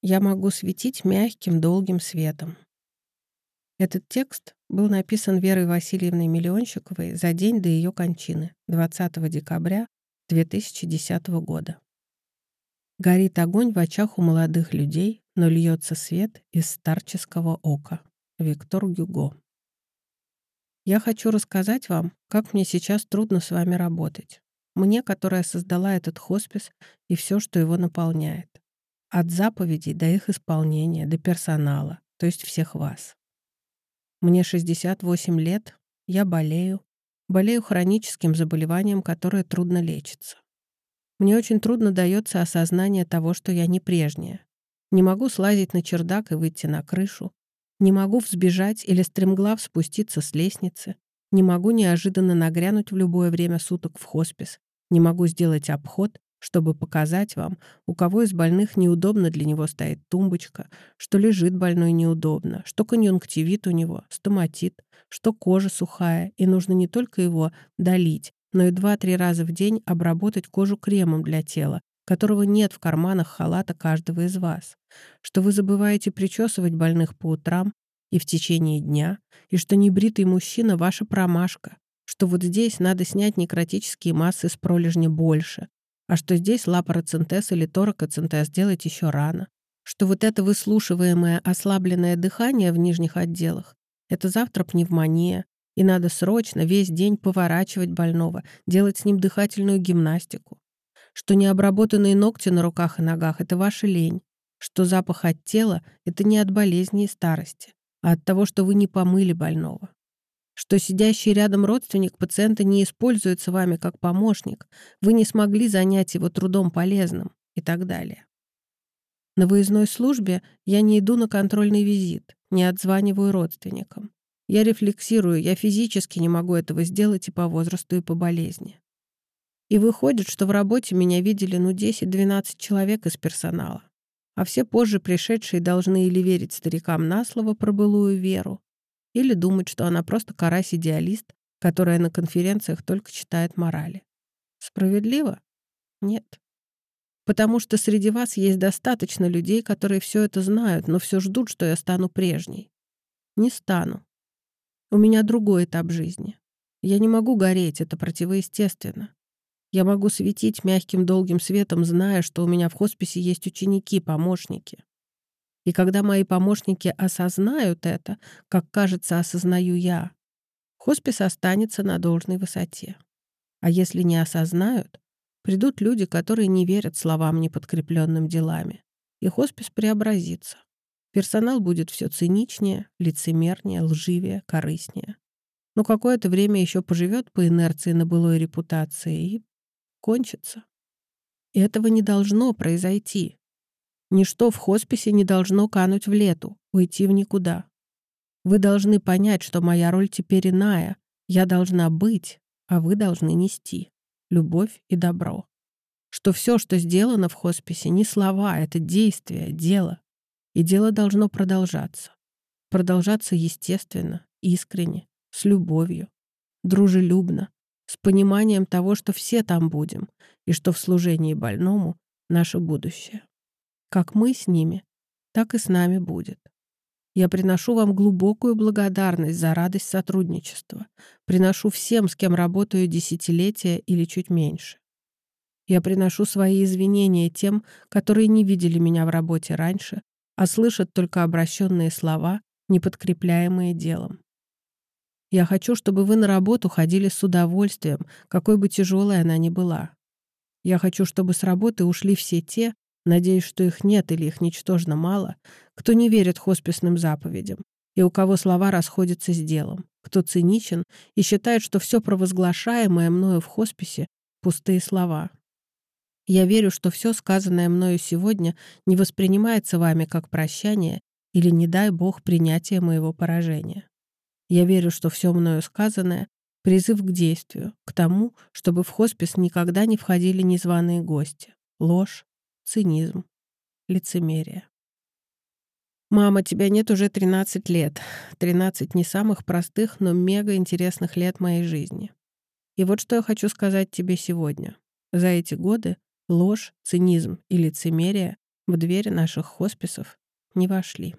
Я могу светить мягким, долгим светом. Этот текст был написан Верой Васильевной Миллионщиковой за день до ее кончины, 20 декабря 2010 года. Горит огонь в очах у молодых людей, но льется свет из старческого ока. Виктор Гюго. Я хочу рассказать вам, как мне сейчас трудно с вами работать. Мне, которая создала этот хоспис и все, что его наполняет. От заповедей до их исполнения, до персонала, то есть всех вас. Мне 68 лет, я болею, болею хроническим заболеванием, которое трудно лечится. Мне очень трудно дается осознание того, что я не прежняя. Не могу слазить на чердак и выйти на крышу. Не могу взбежать или стремглав спуститься с лестницы. Не могу неожиданно нагрянуть в любое время суток в хоспис. Не могу сделать обход чтобы показать вам, у кого из больных неудобно для него стоит тумбочка, что лежит больной неудобно, что конъюнктивит у него, стоматит, что кожа сухая, и нужно не только его долить, но и два-три раза в день обработать кожу кремом для тела, которого нет в карманах халата каждого из вас, что вы забываете причесывать больных по утрам и в течение дня, и что небритый мужчина — ваша промашка, что вот здесь надо снять некротические массы с пролежня больше, а что здесь лапароцентез или торакоцентез делать еще рано, что вот это выслушиваемое ослабленное дыхание в нижних отделах — это завтра пневмония, и надо срочно весь день поворачивать больного, делать с ним дыхательную гимнастику, что необработанные ногти на руках и ногах — это ваша лень, что запах от тела — это не от болезни и старости, а от того, что вы не помыли больного что сидящий рядом родственник пациента не используется вами как помощник, вы не смогли занять его трудом полезным и так далее. На выездной службе я не иду на контрольный визит, не отзваниваю родственникам. Я рефлексирую, я физически не могу этого сделать и по возрасту, и по болезни. И выходит, что в работе меня видели ну 10-12 человек из персонала, а все позже пришедшие должны или верить старикам на слово про былую веру, или думать, что она просто карась-идеалист, которая на конференциях только читает морали. Справедливо? Нет. Потому что среди вас есть достаточно людей, которые все это знают, но все ждут, что я стану прежней. Не стану. У меня другой этап жизни. Я не могу гореть, это противоестественно. Я могу светить мягким долгим светом, зная, что у меня в хосписе есть ученики, помощники. И когда мои помощники осознают это, как, кажется, осознаю я, хоспис останется на должной высоте. А если не осознают, придут люди, которые не верят словам, не подкрепленным делами, и хоспис преобразится. Персонал будет все циничнее, лицемернее, лживее, корыстнее. Но какое-то время еще поживет по инерции на былой репутации и кончится. И этого не должно произойти. Ничто в хосписе не должно кануть в лету, уйти в никуда. Вы должны понять, что моя роль теперь иная. Я должна быть, а вы должны нести. Любовь и добро. Что все, что сделано в хосписе, не слова, это действие, дело. И дело должно продолжаться. Продолжаться естественно, искренне, с любовью, дружелюбно, с пониманием того, что все там будем, и что в служении больному наше будущее. Как мы с ними, так и с нами будет. Я приношу вам глубокую благодарность за радость сотрудничества. Приношу всем, с кем работаю десятилетия или чуть меньше. Я приношу свои извинения тем, которые не видели меня в работе раньше, а слышат только обращенные слова, не подкрепляемые делом. Я хочу, чтобы вы на работу ходили с удовольствием, какой бы тяжелой она ни была. Я хочу, чтобы с работы ушли все те, Надеюсь, что их нет или их ничтожно мало, кто не верит хосписным заповедям, и у кого слова расходятся с делом, кто циничен и считает, что все провозглашаемое мною в хосписе — пустые слова. Я верю, что все сказанное мною сегодня не воспринимается вами как прощание или, не дай Бог, принятие моего поражения. Я верю, что все мною сказанное — призыв к действию, к тому, чтобы в хоспис никогда не входили незваные гости, ложь, цинизм, лицемерие. «Мама, тебя нет уже 13 лет. 13 не самых простых, но мега интересных лет моей жизни. И вот что я хочу сказать тебе сегодня. За эти годы ложь, цинизм и лицемерие в двери наших хосписов не вошли.